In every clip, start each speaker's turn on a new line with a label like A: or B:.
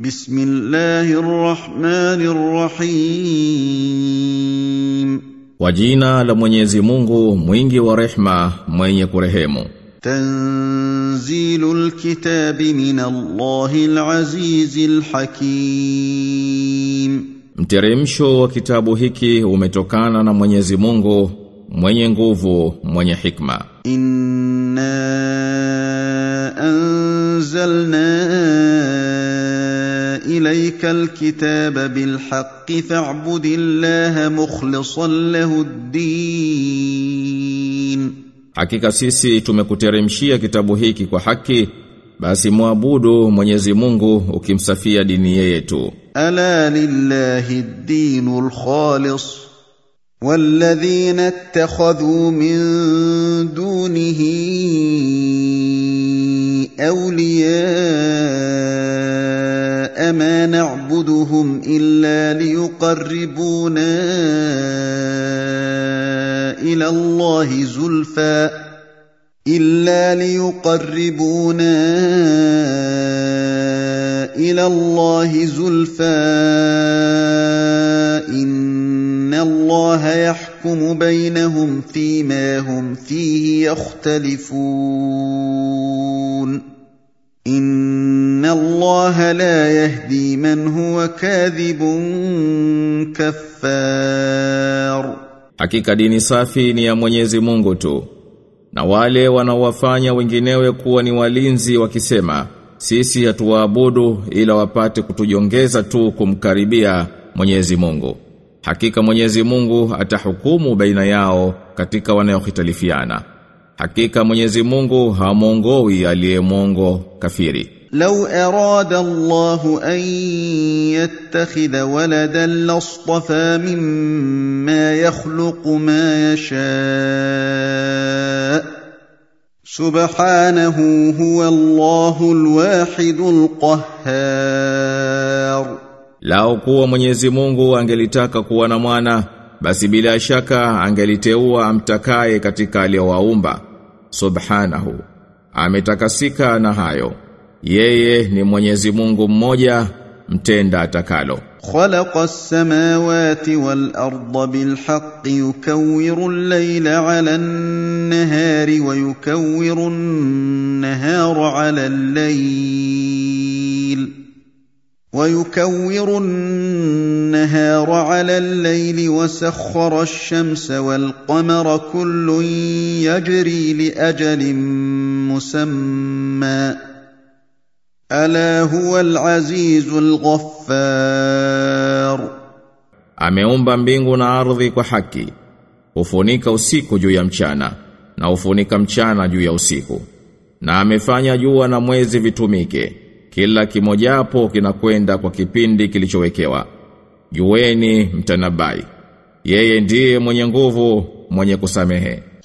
A: بسم الله الرحمن الرحيم
B: Kwa jina la Mwenyezi Mungu mwingi wa rehma mwenye kurehemu
A: تنزيل الكتاب من الله العزيز الحكيم
B: Mteremsho wa kitabu hiki umetokana na Mwenyezi Mungu mwenye nguvu mwenye hikma
A: إنا أنزلنا إليك الكتاب بالحق فاعبد الله مخلصا له الدين
B: Hakika sisi tumekuteremshia kitabu hiki kwa haki basi muabudu Mwenyezi Mungu ukimsafia dini yeye tu
A: ألا لله الدين الخالص والذين اتخذوا من دونه أولياء ما نعبدهم إلا ليقربونا إلى الله زلفى إلا ليقربونا إلى الله زلفى. إن الله يحكم بينهم فيما هم فيه يختلفون. إن الله لا يهدي من هو كاذب كفار
B: Hakika dini safi ni ya Mwenyezi Mungu tu. Na wale wanaowafanya wenginewe kuwa ni walinzi wakisema, sisi hatuwaabudu ila wapate kutujongeza tu kumkaribia Mwenyezi Mungu. Hakika Mwenyezi Mungu atahukumu baina yao katika wanayohitalifiana. Hakika Mwenyezi Mungu hamuongoi aliyemwongo kafiri.
A: لو أراد الله أن يتخذ ولدا لاصطفى مما يخلق ما يشاء سبحانه هو الله الواحد القهار
B: Lao kuwa Mwenyezi Mungu angelitaka kuwa na mwana, basi bila shaka angeliteua amtakaye katika aliyowaumba. Subhanahu. Ametakasika na hayo. Yeye ni Mwenyezi Mungu mmoja, mtenda atakalo.
A: خلق السماوات والأرض بالحق يكور الليل على النهار ويكور النهار على الليل ويكور النهار على الليل وسخر الشمس والقمر كل يجري لأجل مسمى Ala huwa al-azizul ghaffar.
B: Ameumba mbingu na ardhi kwa haki hufunika usiku juu ya mchana na hufunika mchana juu ya usiku. Na amefanya jua na mwezi vitumike kila kimojapo kinakwenda kwa kipindi kilichowekewa. Jueni mtanabai yeye ndiye mwenye nguvu mwenye kusamehe.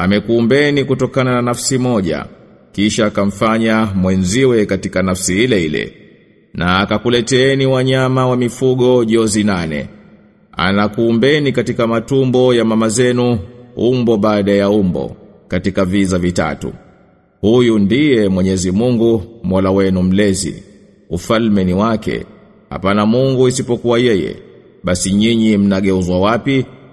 B: Amekuumbeni kutokana na nafsi moja, kisha akamfanya mwenziwe katika nafsi ile ile. Na akakuleteeni wanyama wa mifugo jozi nane. Anakuumbeni katika matumbo ya mama zenu, umbo baada ya umbo, katika viza vitatu. Huyu ndiye Mwenyezi Mungu, Mola wenu mlezi. Ufalme ni wake. Hapana Mungu isipokuwa yeye. Basi nyinyi mnageuzwa wapi?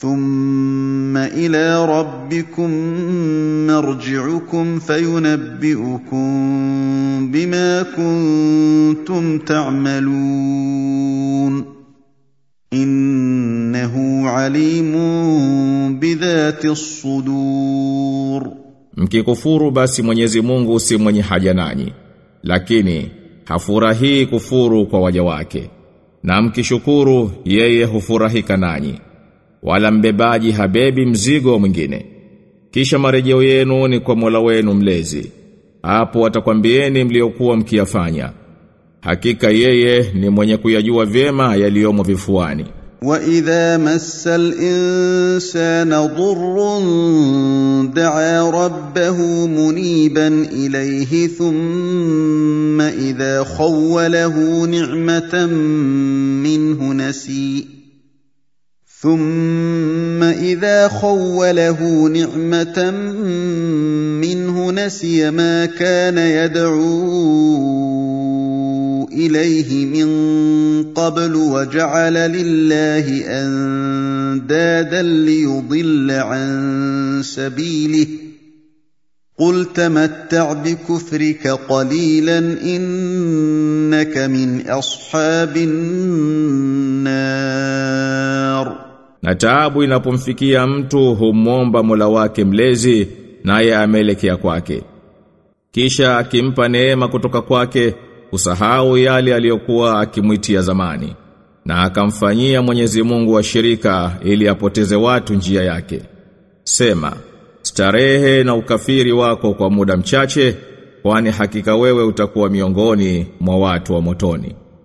A: ثم إلى ربكم مرجعكم فينبئكم بما كنتم تعملون إنه عليم بذات الصدور
B: Mkikufuru basi Mwenyezi Mungu si mwenye haja nanyi lakini hafurahii kufuru kwa waja wake na mkishukuru yeye hufurahika nanyi wala mbebaji habebi mzigo mwingine kisha marejeo yenu ni kwa Mola wenu mlezi hapo atakwambieni mliokuwa mkiyafanya hakika yeye ni mwenye kuyajua vyema yaliyomo vifuani
A: وإذا مس الإنسان ضر دعا ربه منيبا إليه ثم إذا خوله نعمة منه نسي ثم إذا خوله نعمة منه نسي ما كان يدعو إليه من قبل وجعل لله أندادا ليضل عن سبيله قل تمتع بكفرك قليلا إنك من أصحاب النار
B: na taabu inapomfikia mtu humwomba Mola wake mlezi naye ameelekea kwake. Kisha akimpa neema kutoka kwake usahau yale aliyokuwa akimwitia zamani na akamfanyia Mwenyezi Mungu wa shirika ili apoteze watu njia yake. Sema starehe na ukafiri wako kwa muda mchache kwani hakika wewe utakuwa miongoni mwa watu wa motoni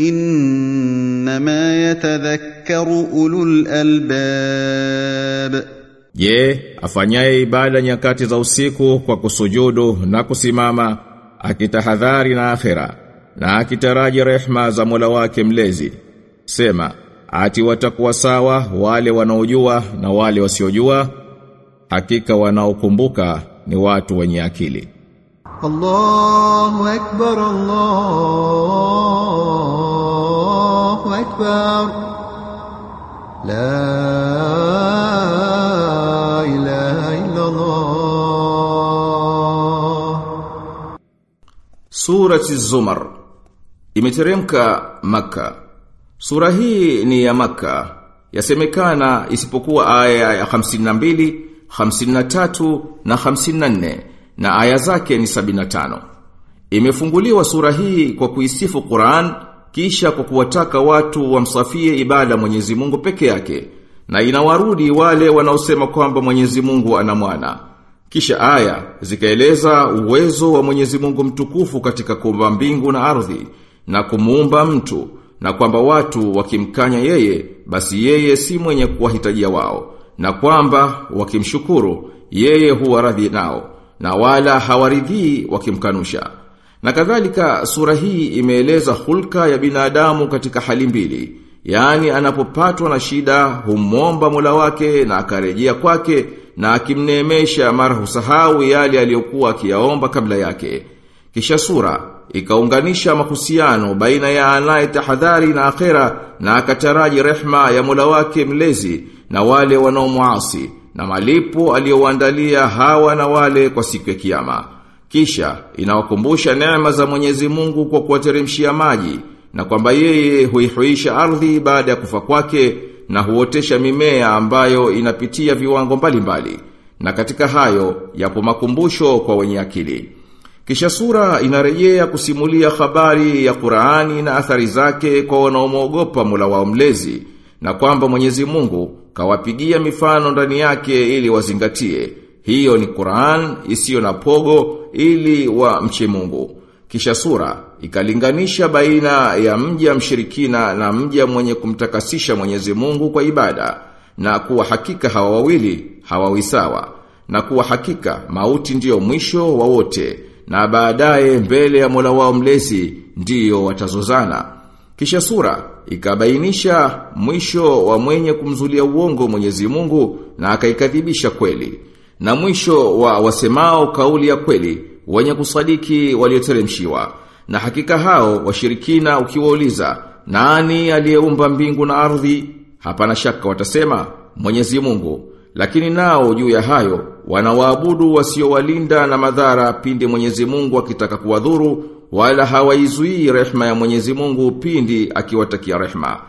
A: Innama yatadhakkaru ulul albab.
B: Je, afanyaye ibada nyakati za usiku kwa kusujudu na kusimama akitahadhari na akhera na akitaraji rehma za Mola wake mlezi. Sema, ati watakuwa sawa wale wanaojua na wale wasiojua, hakika wanaokumbuka ni watu wenye akili.
C: الله أكبر الله أكبر لا إله إلا الله
B: Surati Zumar imeteremka Makka. Sura hii ni ya Makka. Yasemekana isipokuwa aya ya 52, 53 na 54 na aya zake ni 75. Imefunguliwa sura hii kwa kuisifu Qur'an kisha kwa kuwataka watu wamsafie ibada Mwenyezi Mungu peke yake na inawarudi wale wanaosema kwamba Mwenyezi Mungu ana mwana. Kisha aya zikaeleza uwezo wa Mwenyezi Mungu mtukufu katika kuumba mbingu na ardhi na kumuumba mtu na kwamba watu wakimkanya yeye basi yeye si mwenye kuwahitajia wao na kwamba wakimshukuru yeye huwa radhi nao na wala hawaridhii wakimkanusha. Na kadhalika sura hii imeeleza hulka ya binadamu katika hali mbili. Yaani anapopatwa na shida humomba Mola wake na akarejea kwake na akimneemesha mara husahau yale aliyokuwa akiyaomba kabla yake. Kisha sura ikaunganisha mahusiano baina ya anaye tahadhari na akhera na akataraji rehma ya Mola wake mlezi na wale wanaomuasi na malipo aliyowaandalia hawa na wale kwa siku ya kiyama. Kisha inawakumbusha neema za Mwenyezi Mungu kwa kuwateremshia maji na kwamba yeye huihuisha ardhi baada ya kufa kwake na huotesha mimea ambayo inapitia viwango mbalimbali. mbali. Na katika hayo yapo makumbusho kwa wenye akili. Kisha sura inarejea kusimulia habari ya Qur'ani na athari zake kwa wanaomwogopa Mola wao mlezi na kwamba Mwenyezi Mungu kawapigia mifano ndani yake ili wazingatie. Hiyo ni Qur'an isiyo na pogo ili wa mche Mungu. Kisha sura ikalinganisha baina ya mja mshirikina na mja mwenye kumtakasisha Mwenyezi Mungu kwa ibada na kuwa hakika hawa wawili hawawi sawa na kuwa hakika mauti ndiyo mwisho wa wote na baadaye mbele ya Mola wao mlezi ndiyo watazozana. Kisha sura ikabainisha mwisho wa mwenye kumzulia uongo Mwenyezi Mungu na akaikadhibisha kweli na mwisho wa wasemao kauli ya kweli wenye kusadiki walioteremshiwa. Na hakika hao washirikina ukiwauliza nani aliyeumba mbingu na ardhi? Hapana shaka watasema Mwenyezi Mungu. Lakini nao juu ya hayo wanawaabudu wasiowalinda na madhara pindi Mwenyezi Mungu akitaka kuwadhuru wala hawaizuii rehma ya Mwenyezi Mungu pindi akiwatakia rehma.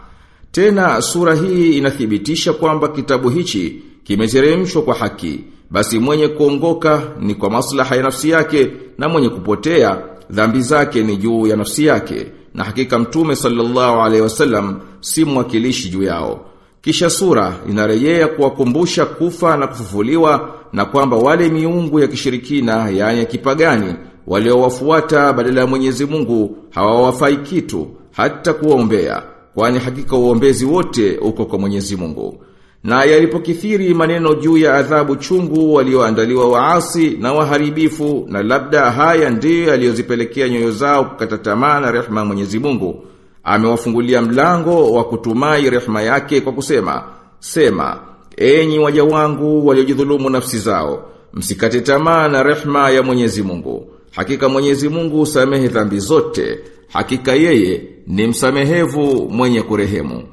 B: Tena sura hii inathibitisha kwamba kitabu hichi kimeteremshwa kwa haki. Basi mwenye kuongoka ni kwa maslaha ya nafsi yake na mwenye kupotea dhambi zake ni juu ya nafsi yake. Na hakika mtume sallallahu alaihi wasallam si mwakilishi juu yao. Kisha sura inarejea kuwakumbusha kufa na kufufuliwa na kwamba wale miungu ya kishirikina yaani ya kipagani waliowafuata badala ya Mwenyezi Mungu hawawafai kitu hata kuwaombea kwani hakika uombezi wote uko kwa Mwenyezi Mungu. Na yalipokithiri maneno juu ya adhabu chungu walioandaliwa waasi na waharibifu na labda haya ndiyo yaliyozipelekea nyoyo zao kukata tamaa na rehema Mwenyezi Mungu amewafungulia mlango wa kutumai rehema yake kwa kusema sema enyi waja wangu waliojidhulumu nafsi zao msikate tamaa na rehema ya Mwenyezi Mungu hakika Mwenyezi Mungu usamehe dhambi zote. Hakika yeye ni msamehevu mwenye kurehemu.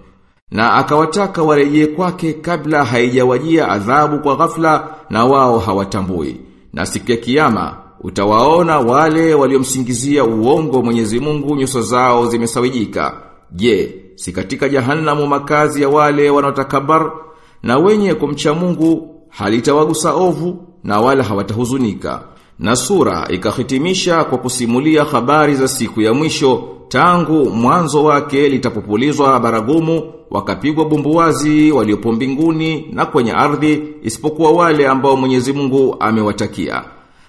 B: Na akawataka warejee kwake kabla haijawajia adhabu kwa ghafla na wao hawatambui. Na siku ya kiyama utawaona wale waliomsingizia uongo Mwenyezi Mungu nyuso zao zimesawijika. Je si katika jahanamu makazi ya wale wanaotakabar? Na wenye kumcha Mungu halitawagusa ovu na wala hawatahuzunika na sura ikahitimisha kwa kusimulia habari za siku ya mwisho tangu mwanzo wake litapopulizwa baragumu wakapigwa bumbuwazi waliopo mbinguni na kwenye ardhi isipokuwa wale ambao Mwenyezi Mungu amewatakia.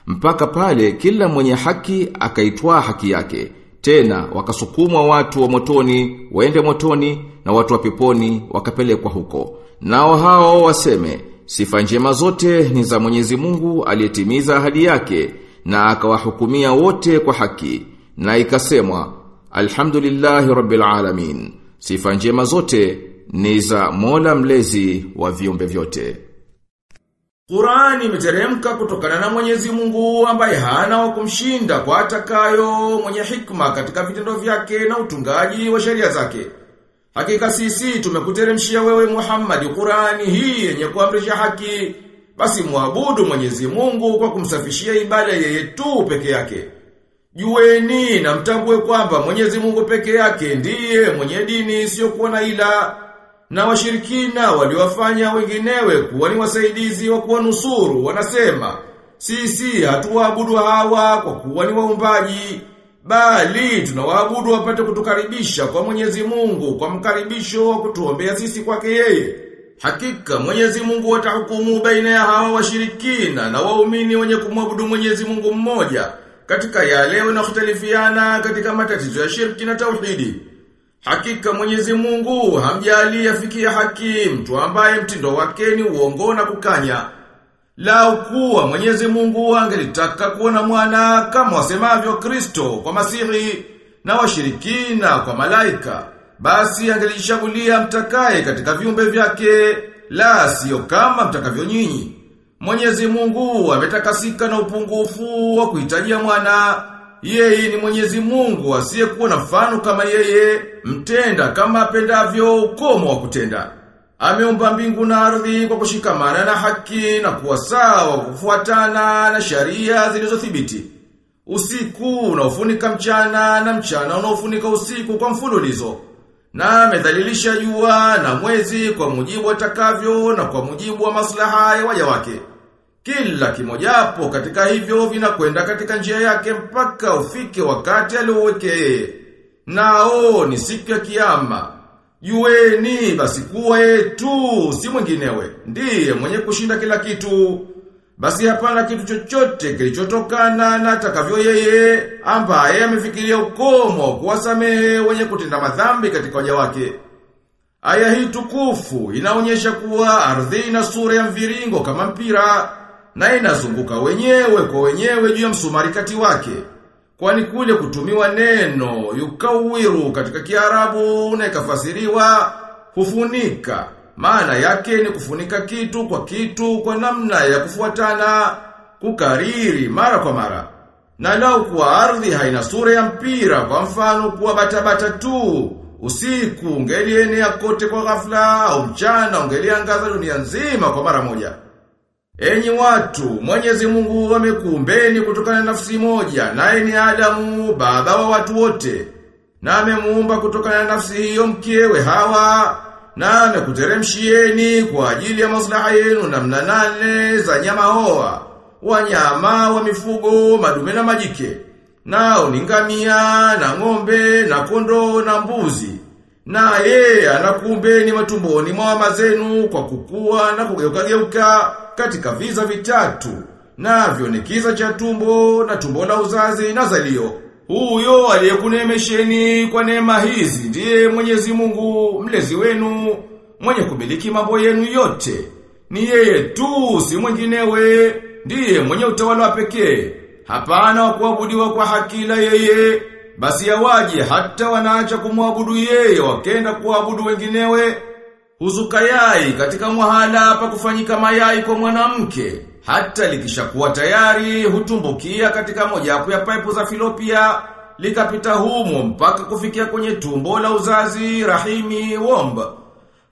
B: Mpaka pale kila mwenye haki akaitwa haki yake. Tena wakasukumwa watu wa motoni waende motoni na watu wa peponi wakapelekwa huko. Nao hao waseme sifa njema zote ni za Mwenyezi Mungu aliyetimiza ahadi yake na akawahukumia wote kwa haki na ikasemwa alhamdulillahi rabbil alamin sifa njema zote ni za Mola mlezi wa viumbe vyote Qurani imeteremka kutokana na Mwenyezi Mungu ambaye hana wa kumshinda kwa atakayo mwenye hikma katika vitendo vyake na utungaji wa sheria zake. Hakika sisi tumekuteremshia wewe Muhammad Qurani hii yenye kuamrisha haki, basi muabudu Mwenyezi Mungu kwa kumsafishia ibada yeye tu peke yake. Jueni na mtambue kwamba Mwenyezi Mungu peke yake ndiye mwenye dini isiyokuwa na ila. Na washirikina waliwafanya wenginewe kuwa ni wasaidizi wa kuwanusuru wanasema sisi hatuwaabudu hawa kwa kuwa ni waumbaji bali tunawaabudu wapate kutukaribisha kwa Mwenyezi Mungu kwa mkaribisho wa kutuombea sisi kwake yeye hakika Mwenyezi Mungu atahukumu baina ya hawa washirikina na waumini wenye kumwabudu Mwenyezi Mungu mmoja katika yale wanaoختلفiana katika matatizo ya shirki na tauhidi Hakika Mwenyezi Mungu hamjali afikia haki mtu ambaye mtindo wake ni uongo na kukanya. Lau kuwa Mwenyezi Mungu angelitaka kuona mwana kama wasemavyo Kristo kwa masiri na washirikina kwa malaika, basi angelishagulia mtakaye katika viumbe vyake, la sio kama mtakavyo nyinyi. Mwenyezi Mungu ametakasika na upungufu wa kuhitajia mwana yeye ni Mwenyezi Mungu asiyekuwa na mfano kama yeye, mtenda kama apendavyo ukomo wa kutenda. Ameumba mbingu na ardhi kwa kushikamana na haki na kuwa sawa kufuatana na sharia zilizothibiti. Usiku unaofunika mchana na mchana unaofunika usiku kwa mfululizo. Na amedhalilisha jua na mwezi kwa mujibu wa takavyo na kwa mujibu wa maslaha ya waja wake. Kila kimojapo katika hivyo vinakwenda katika njia yake mpaka ufike wakati aliowekee. Nao ni siku ya kiyama. Jueni basi kuwe tu, si mwinginewe. Ndiye mwenye kushinda kila kitu. basi hapana kitu chochote kilichotokana na takavyo yeye ambaye amefikiria ukomo kuwasamehe wenye kutenda madhambi katika waja wake. Aya hii tukufu inaonyesha kuwa ardhi ina sura ya mviringo kama mpira na inazunguka wenyewe kwa wenyewe juu ya msumari kati wake. Kwani kule kutumiwa neno yukawiru katika Kiarabu na ikafasiriwa hufunika. Maana yake ni kufunika kitu kwa kitu kwa namna ya kufuatana, kukariri mara kwa mara. Na lau kuwa ardhi haina sura ya mpira kwa mfano kuwa batabata tu, usiku ungelienea kote kwa ghafla au mchana ungeliangaza dunia nzima kwa mara moja. Enyi watu, Mwenyezi Mungu wamekumbeni kutokana na nafsi moja, naye ni Adamu, baba wa watu wote. Na amemuumba kutokana na nafsi hiyo mkewe Hawa, na amekuteremshieni kwa ajili ya maslaha yenu namna nane za nyama hoa, wanyama wa mifugo, madume na majike. Nao ni ngamia, na ng'ombe, na kondo, na mbuzi. Na yeye anakuumbeni matumboni mwa mama zenu kwa kukua na kugeuka-geuka katika viza vitatu. Navyo ni kiza cha tumbo na tumbo la uzazi na zalio. Huyo aliyekunemesheni kwa neema hizi ndiye Mwenyezi Mungu mlezi wenu mwenye kumiliki mambo yenu yote. Ni yeye tu si mwinginewe, ndiye mwenye utawala wa pekee. Hapana wa kuabudiwa kwa hakila yeye, basi yawaje hata wanaacha kumwabudu yeye wakenda kuabudu wenginewe. Huzuka yai katika mwahala pa kufanyika mayai kwa mwanamke, hata likishakuwa tayari hutumbukia katika moja ya paipu za filopia, likapita humo mpaka kufikia kwenye tumbo la uzazi rahimi womba.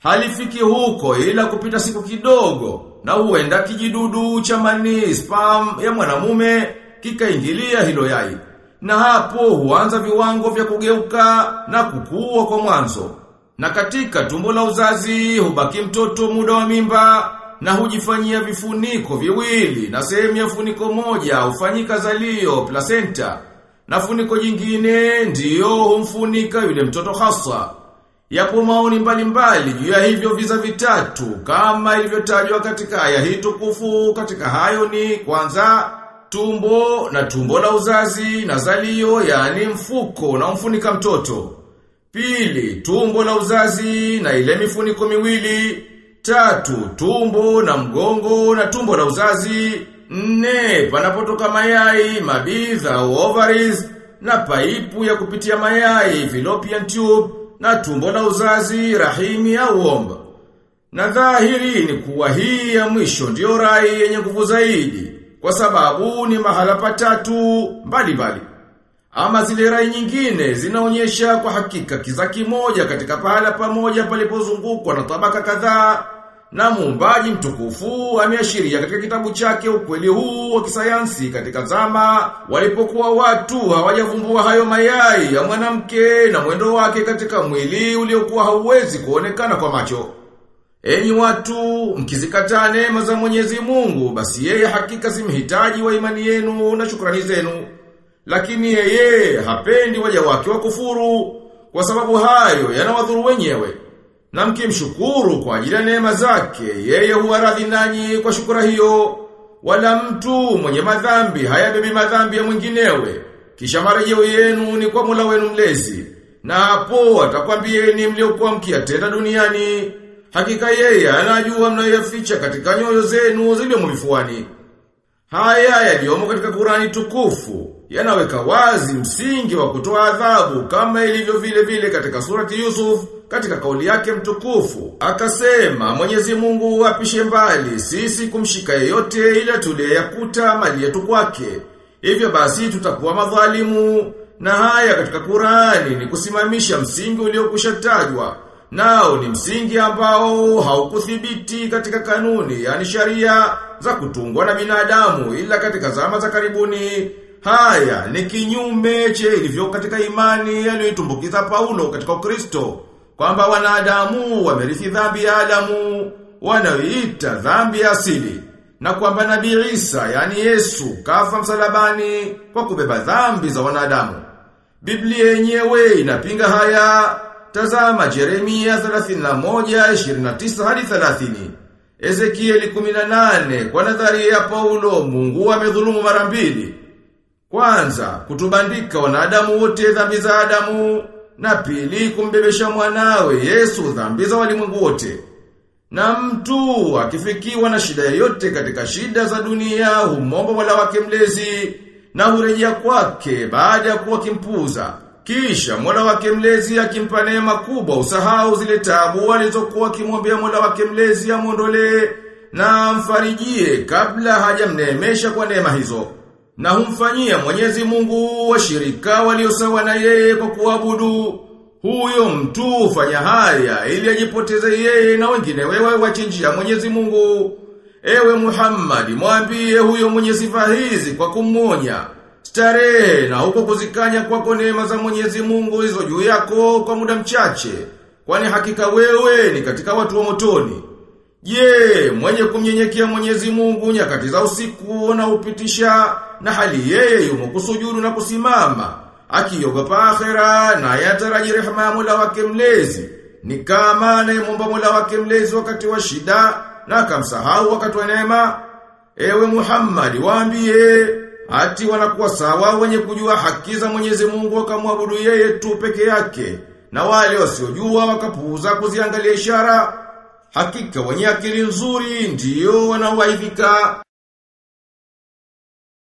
B: Halifiki huko ila kupita siku kidogo na huenda kijidudu cha mani spam ya mwanamume kikaingilia hilo yai. Na hapo huanza viwango vya kugeuka na kukua kwa mwanzo. Na katika tumbo la uzazi hubaki mtoto muda wa mimba na hujifanyia vifuniko viwili na sehemu ya funiko moja hufanyika zalio placenta na funiko jingine ndiyo humfunika yule mtoto hasa. Yapo maoni mbalimbali juu ya hivyo viza vitatu kama ilivyotajwa katika aya hii tukufu katika hayo ni kwanza tumbo na tumbo la uzazi na zalio yani mfuko na mfunika mtoto. Pili, tumbo la uzazi na ile mifuniko miwili. Tatu, tumbo na mgongo na tumbo la uzazi. Nne, panapotoka mayai, mabidha ovaries na paipu ya kupitia mayai, fallopian tube na tumbo la uzazi, rahimi au omba. Na dhahiri ni kuwa hii ya mwisho ndiyo rai yenye nguvu zaidi, kwa sababu ni mahala patatu mbali mbali. Ama zile rai nyingine zinaonyesha kwa hakika kiza kimoja katika pahala pamoja palipozungukwa na tabaka kadhaa na muumbaji mtukufu ameashiria katika kitabu chake ukweli huu wa kisayansi katika zama walipokuwa watu hawajavumbua hayo mayai ya mwanamke na mwendo wake katika mwili uliokuwa hauwezi kuonekana kwa macho. Enyi watu, mkizikataa neema za Mwenyezi Mungu, basi yeye hakika simhitaji wa imani yenu na shukrani zenu. Lakini yeye hapendi waja wake wa kufuru kwa sababu hayo yanawadhuru wenyewe. Na mkimshukuru kwa ajili ya neema zake, yeye huwa radhi nanyi kwa shukura hiyo. Wala mtu mwenye madhambi hayabebi madhambi ya mwinginewe. Kisha marejeo yenu ni kwa Mola wenu mlezi. Na hapo atakwambieni mliokuwa mkiyatenda duniani. Hakika yeye anajua mnayoyaficha katika nyoyo zenu ziliomo vifuani. Haya yaliyomo katika Qurani tukufu yanaweka wazi msingi wa kutoa adhabu kama ilivyo vile vile katika surati Yusuf katika kauli yake mtukufu. Akasema Mwenyezi Mungu apishe mbali sisi kumshika yeyote ila tuliyakuta mali yetu kwake. Hivyo basi tutakuwa madhalimu na haya katika Qurani ni kusimamisha msingi uliokushatajwa. Nao ni msingi ambao haukuthibiti katika kanuni, yani sharia za kutungwa na binadamu ila katika zama za karibuni. Haya ni kinyume che ilivyo katika imani yaliyoitumbukiza Paulo katika Ukristo kwamba wanadamu wamerithi dhambi ya Adamu wanaoita dhambi ya asili na kwamba Nabii Isa yani Yesu kafa msalabani kwa kubeba dhambi za wanadamu. Biblia yenyewe inapinga haya Tazama Jeremia 31:29 hadi 30. Ezekieli 18 kwa nadhari ya Paulo Mungu amedhulumu mara mbili. Kwanza, kutubandika wanadamu wote dhambi za Adamu, na pili kumbebesha mwanawe Yesu dhambi za walimwengu wote. Na mtu akifikiwa na shida yoyote katika shida za dunia humomba wala wake mlezi na hurejea kwake baada ya kuwa kimpuza. Kisha Mola wake mlezi akimpa neema kubwa usahau zile taabu alizokuwa kimwambia Mola wake mlezi amuondolee na amfarijie kabla hajamneemesha kwa neema hizo. Na humfanyia Mwenyezi Mungu washirika waliosawa na yeye kwa kuabudu. Huyo mtu hufanya haya ili ajipoteze yeye na wengine wewe wachinjia Mwenyezi Mungu. Ewe Muhammad, mwambie huyo mwenye sifa hizi kwa kumwonya. Starehe na huko kuzikanya kwako neema za Mwenyezi Mungu hizo juu yako kwa muda mchache. Kwani hakika wewe ni katika watu wa motoni. Je, mwenye kumnyenyekea Mwenyezi Mungu nyakati za usiku na upitisha na hali yeye yumo kusujudu na kusimama akiogopa akhera na yataraji rehema ya Mola wake mlezi ni kama anayemwomba Mola wake mlezi wakati wa shida na akamsahau wakati wa neema ewe Muhammad waambie ati wanakuwa sawa wenye kujua haki za Mwenyezi Mungu wakamwabudu yeye tu peke yake na wale wasiojua wakapuuza kuziangalia ishara. Hakika wenye akili nzuri ndiyo wanaowaidhika